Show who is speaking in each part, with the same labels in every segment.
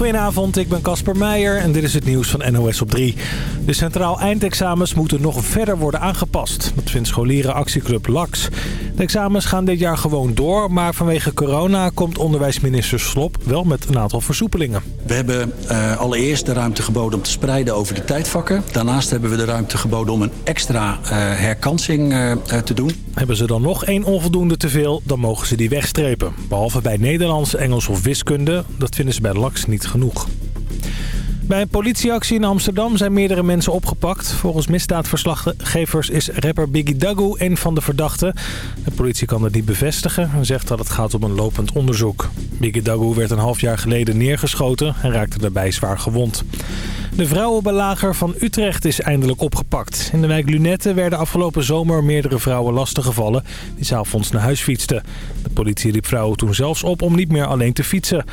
Speaker 1: Goedenavond, ik ben Casper Meijer en dit is het nieuws van NOS op 3. De centraal eindexamens moeten nog verder worden aangepast. Dat vindt scholieren actieclub LAX. De examens gaan dit jaar gewoon door, maar vanwege corona komt onderwijsminister Slop wel met een aantal versoepelingen.
Speaker 2: We hebben uh, allereerst de ruimte geboden om te spreiden over de tijdvakken. Daarnaast hebben we de ruimte geboden om een extra uh, herkansing uh, te doen.
Speaker 1: Hebben ze dan nog één onvoldoende te veel, dan mogen ze die wegstrepen. Behalve bij Nederlands, Engels of wiskunde. Dat vinden ze bij LAX niet genoeg. Bij een politieactie in Amsterdam zijn meerdere mensen opgepakt. Volgens misdaadverslaggevers is rapper Biggie Dagu een van de verdachten. De politie kan het niet bevestigen en zegt dat het gaat om een lopend onderzoek. Biggie Dagu werd een half jaar geleden neergeschoten en raakte daarbij zwaar gewond. De vrouwenbelager van Utrecht is eindelijk opgepakt. In de wijk Lunette werden afgelopen zomer meerdere vrouwen lastiggevallen die s'avonds naar huis fietsten. De politie riep vrouwen toen zelfs op om niet meer alleen te fietsen.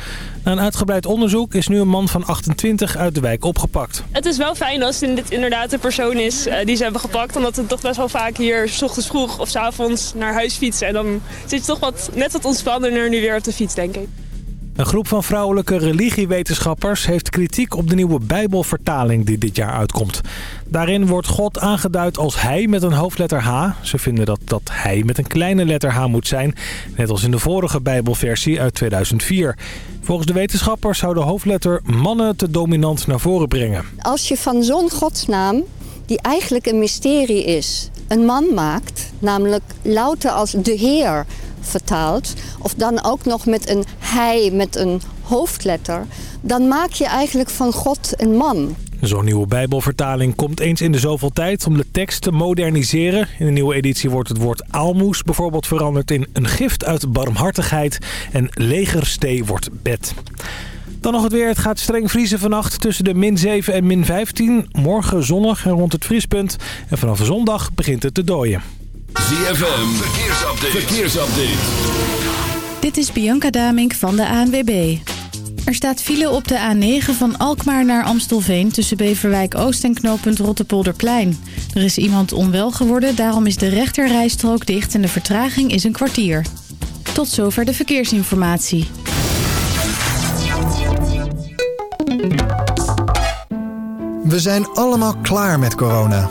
Speaker 1: Na een uitgebreid onderzoek is nu een man van 28 uit de wijk opgepakt.
Speaker 3: Het is wel fijn als dit inderdaad de persoon is uh, die ze hebben gepakt. Omdat het toch best wel vaak hier s ochtends vroeg of s avonds naar huis fietsen. En dan zit je toch wat, net wat ontspannender nu weer op de fiets, denk ik.
Speaker 1: Een groep van vrouwelijke religiewetenschappers heeft kritiek op de nieuwe Bijbelvertaling die dit jaar uitkomt. Daarin wordt God aangeduid als hij met een hoofdletter H. Ze vinden dat dat hij met een kleine letter H moet zijn, net als in de vorige Bijbelversie uit 2004. Volgens de wetenschappers zou de hoofdletter mannen te dominant naar voren brengen.
Speaker 4: Als je van zo'n godsnaam, die eigenlijk een mysterie is, een man maakt, namelijk louter als de Heer vertaalt... of dan ook nog met een hij met een hoofdletter... dan maak je eigenlijk van God een man.
Speaker 1: Zo'n nieuwe bijbelvertaling komt eens in de zoveel tijd om de tekst te moderniseren. In de nieuwe editie wordt het woord aalmoes bijvoorbeeld veranderd in een gift uit barmhartigheid... en legerstee wordt bed. Dan nog het weer. Het gaat streng vriezen vannacht tussen de min 7 en min 15. Morgen zonnig en rond het vriespunt. En vanaf zondag begint het te dooien.
Speaker 5: ZFM, verkeersupdate. verkeersupdate.
Speaker 6: Dit is Bianca Damink van de ANWB. Er staat file op de A9 van Alkmaar naar Amstelveen... tussen Beverwijk Oost en knooppunt Rottepolderplein. Er is iemand onwel geworden, daarom is de rechterrijstrook dicht... en de vertraging is een kwartier. Tot zover de verkeersinformatie.
Speaker 7: We zijn allemaal klaar met corona.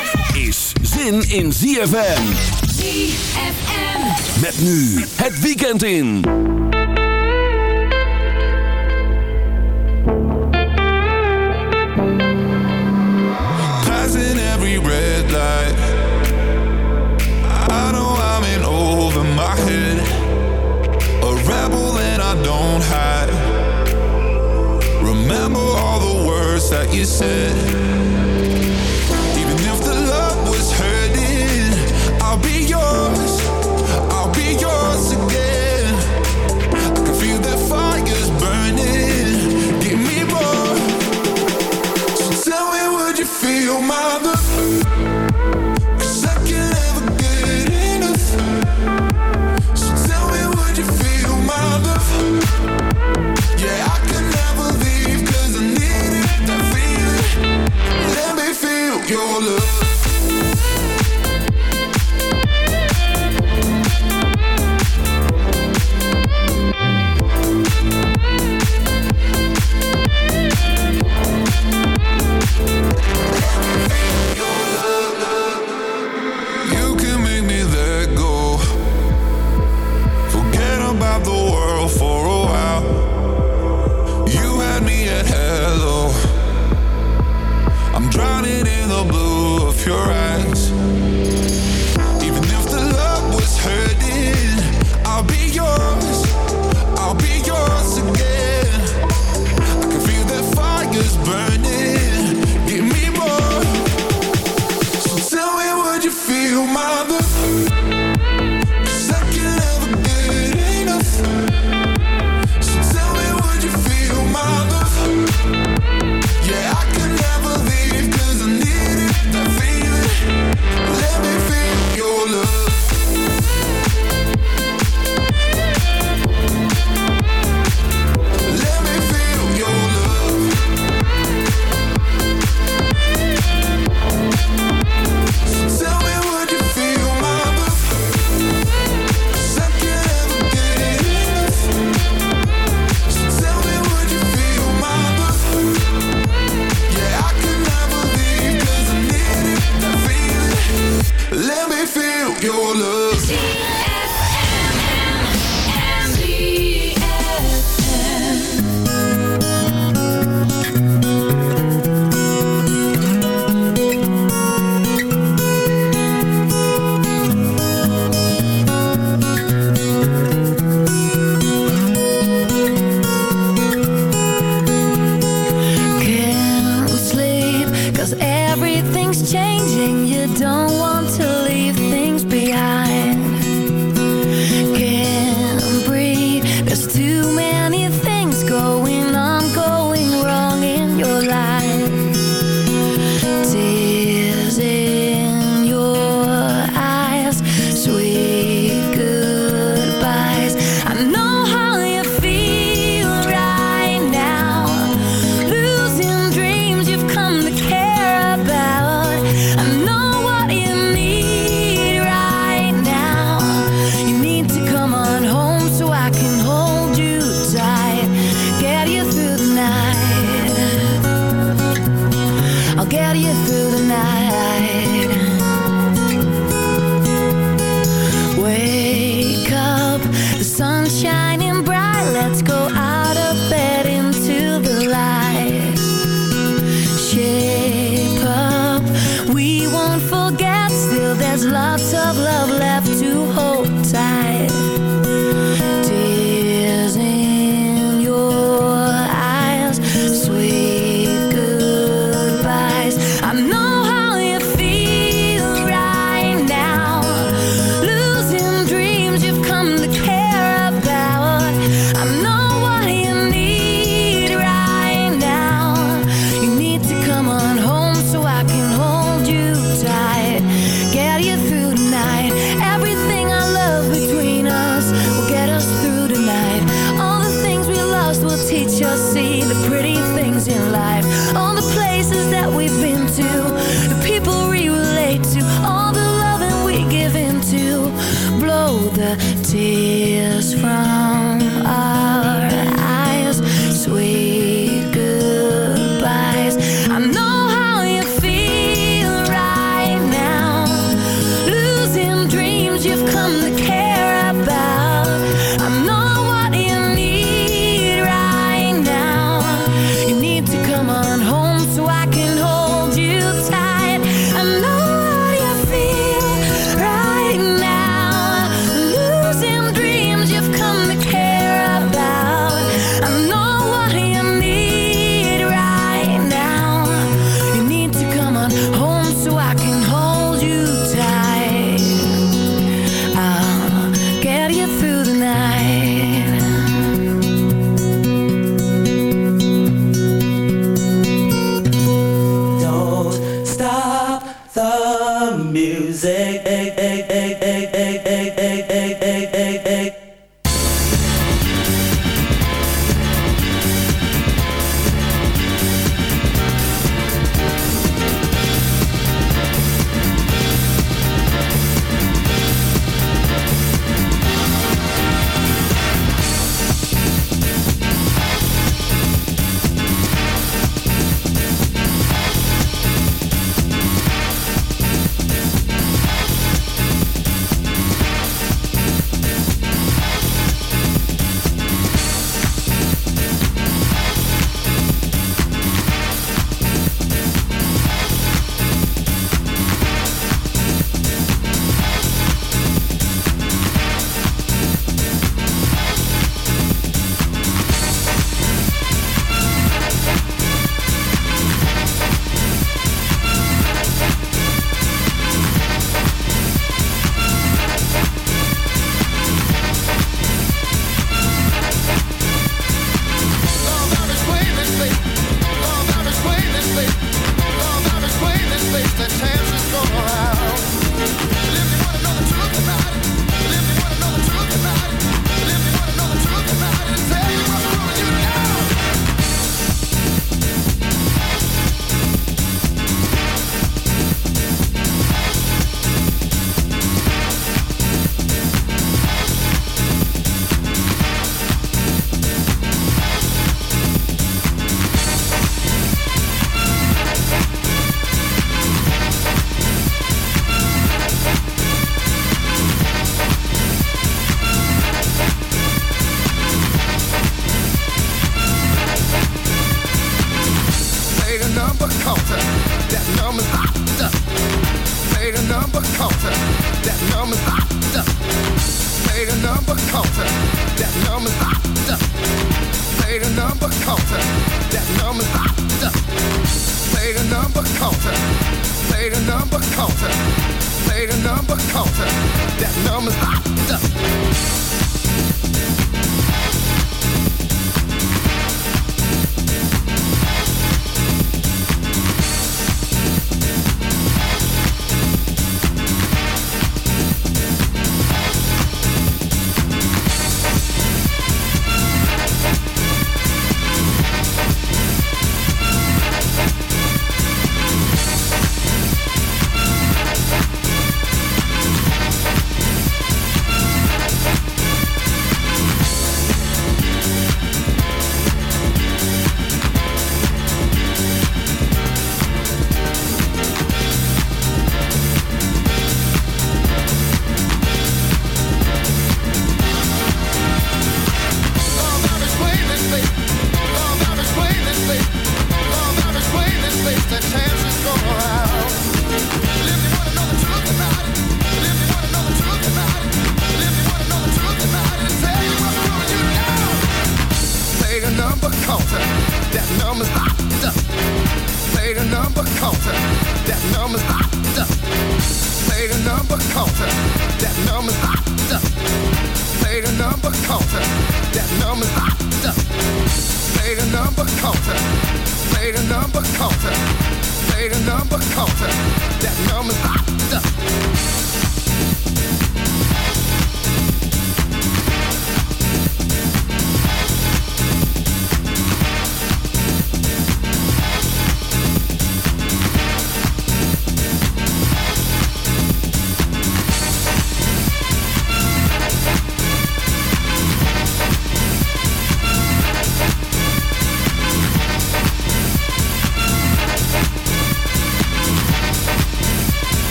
Speaker 5: zin in ZFM.
Speaker 8: ZFM.
Speaker 5: Met nu het weekend in.
Speaker 9: Passing every red light. I know I'm in over my head. A rebel and I don't hide. Remember all the words that you said. feel
Speaker 10: your love.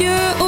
Speaker 8: You.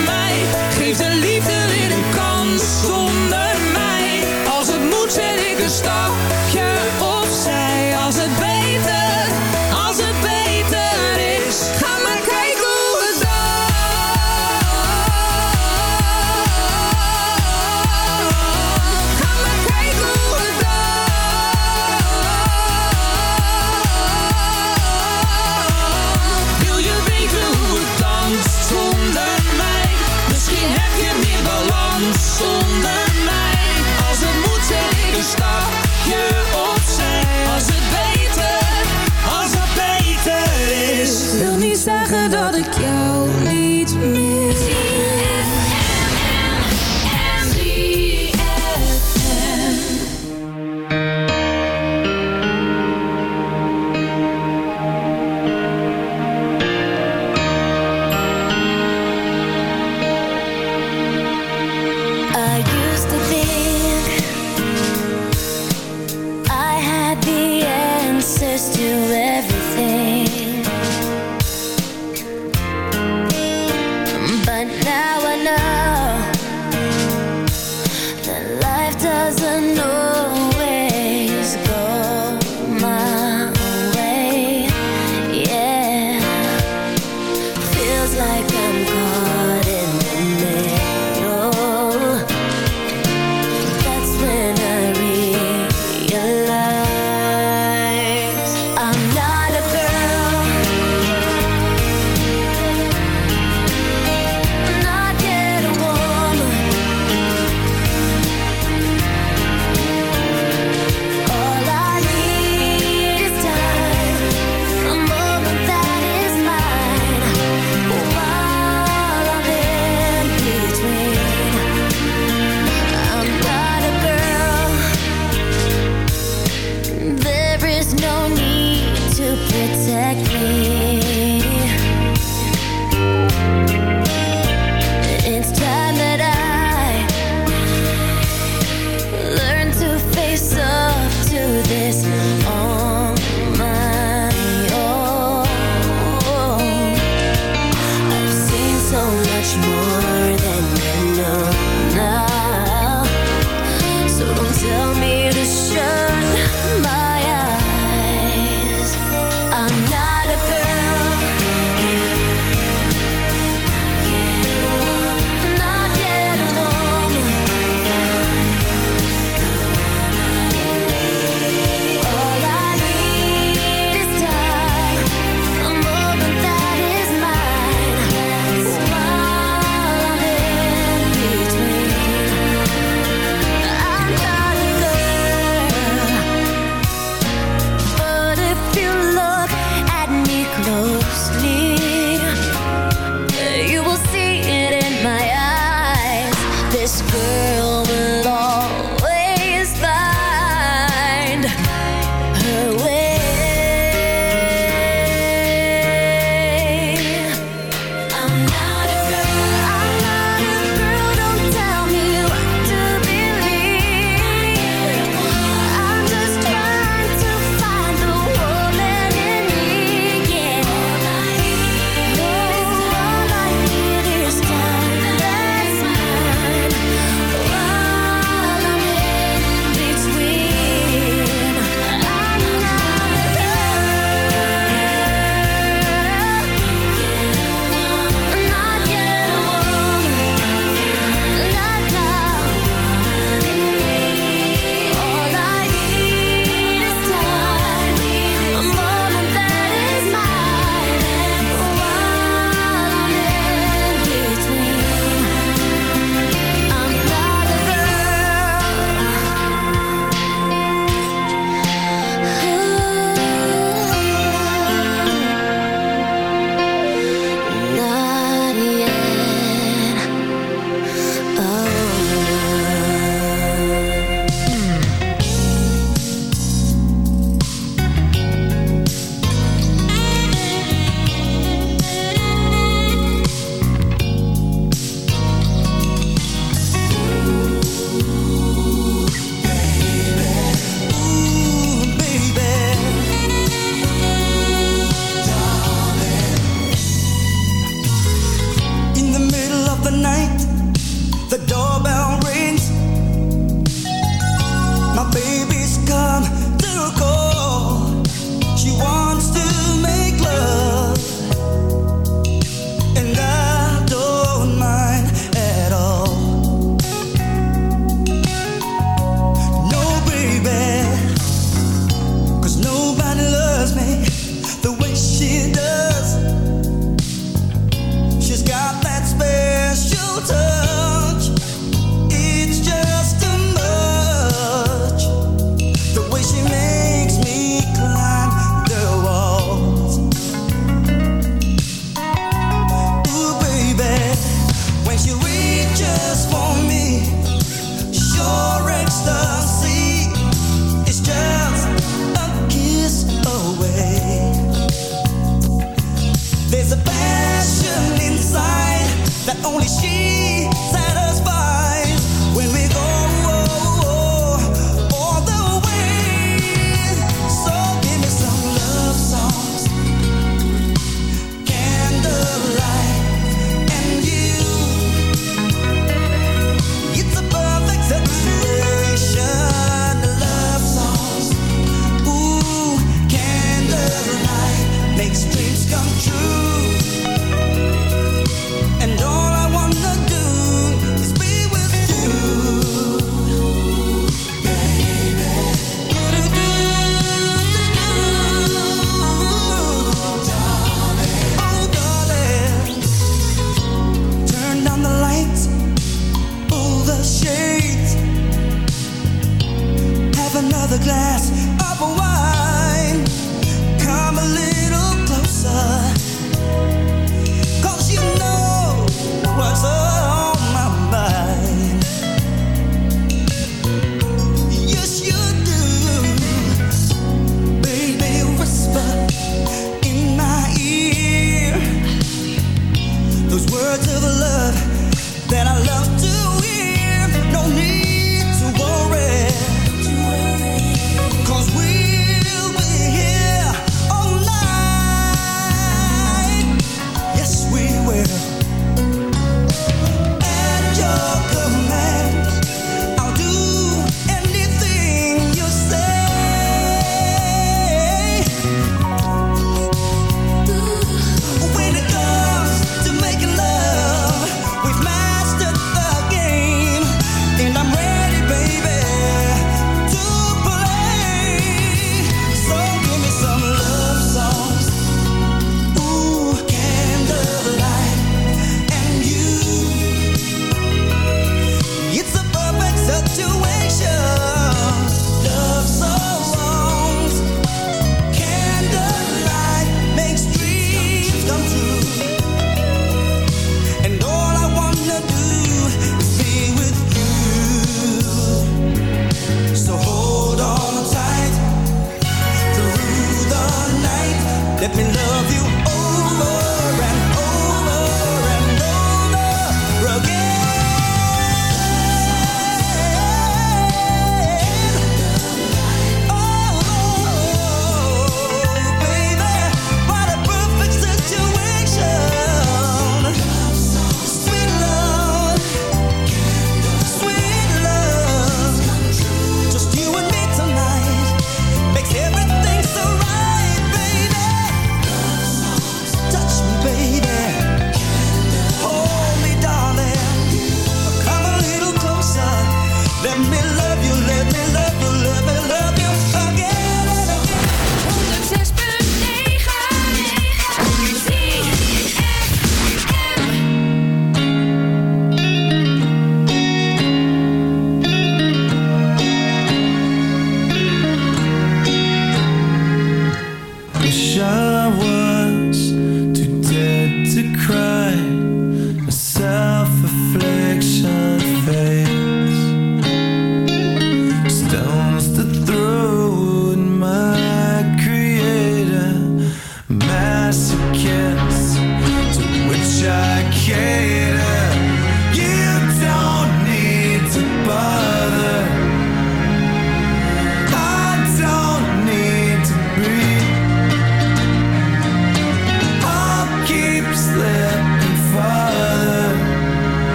Speaker 11: stop.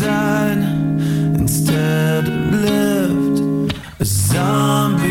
Speaker 9: Died instead of lived. A zombie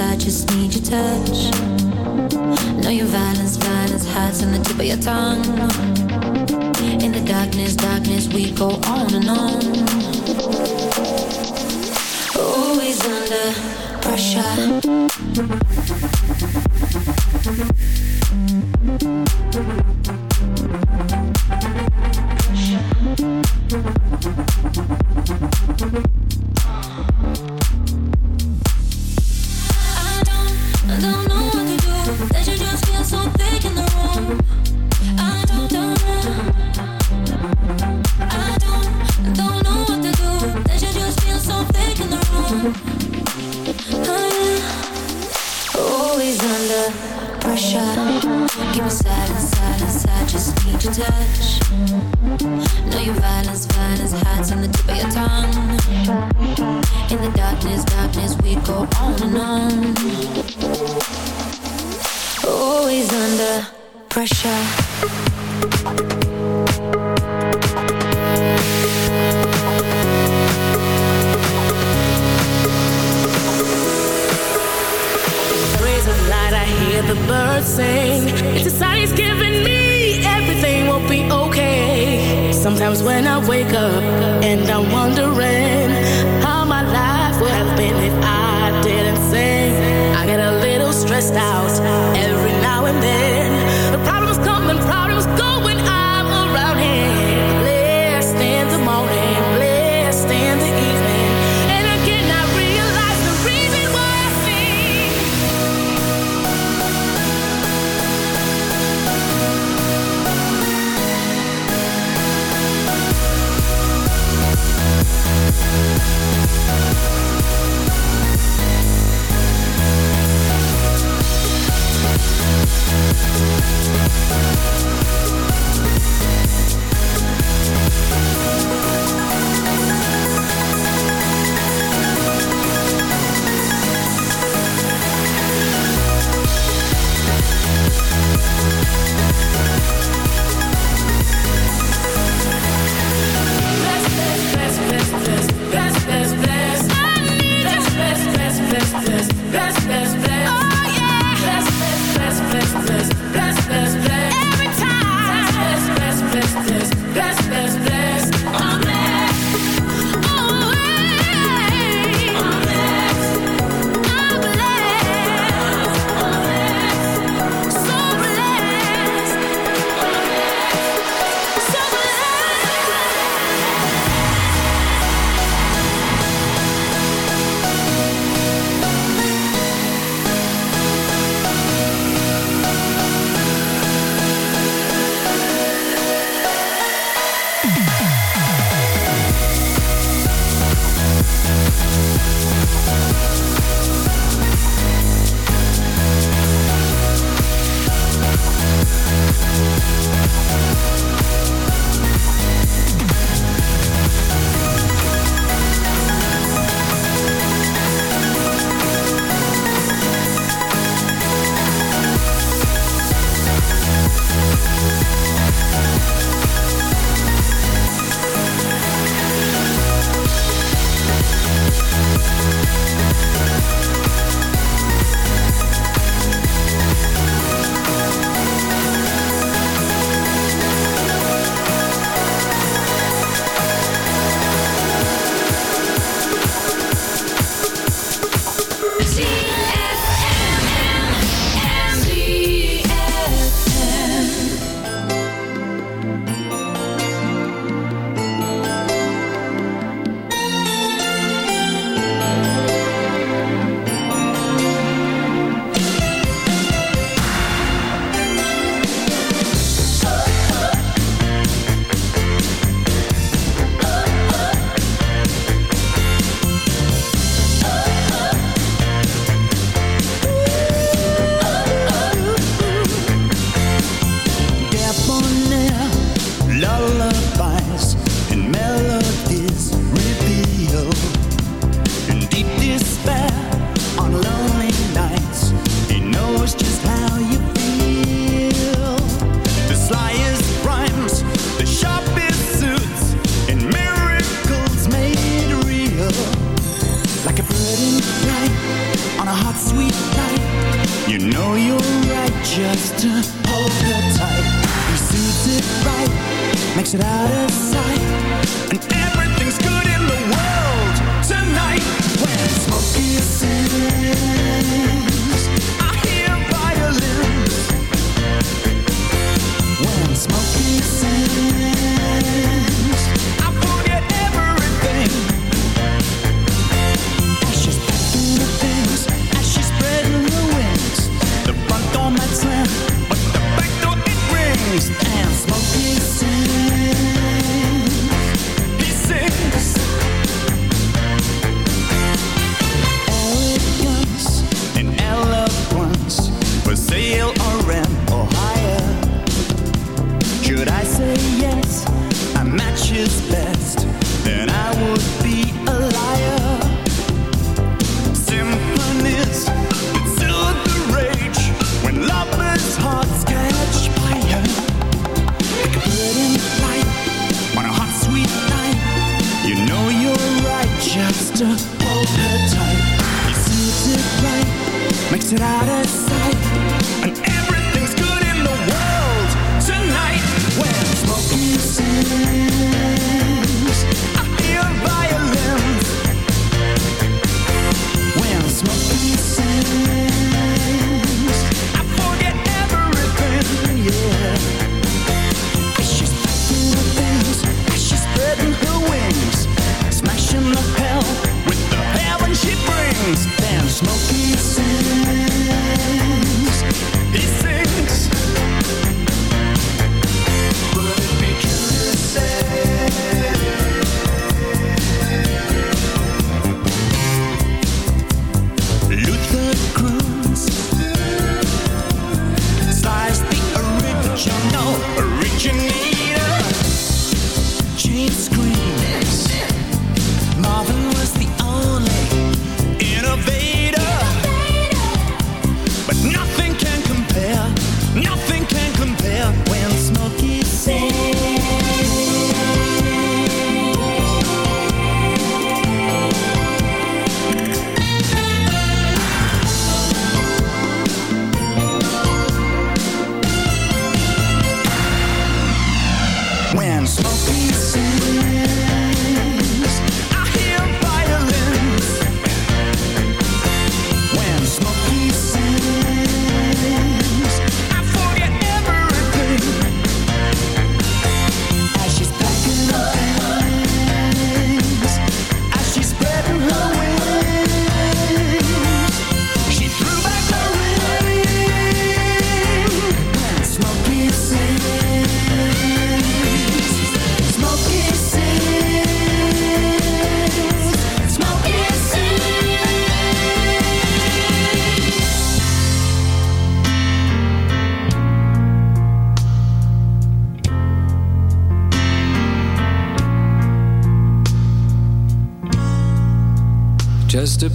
Speaker 9: I
Speaker 12: just
Speaker 10: need your touch. Know your violence, violence hides on the tip of your tongue. In the darkness, darkness, we go on and on. Always under pressure.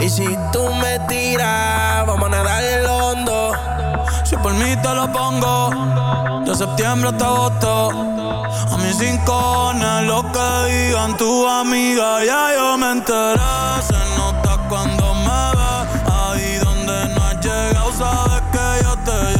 Speaker 13: Y si
Speaker 14: tú me
Speaker 13: tiras, vamos a nadar en lo hondo.
Speaker 14: Si por mí te lo pongo De septiembre hasta agosto. A mis rincones Lo que digan tu amiga Ya yo me enteré. Se nota cuando me ves Ahí donde no has llegado Sabes que yo te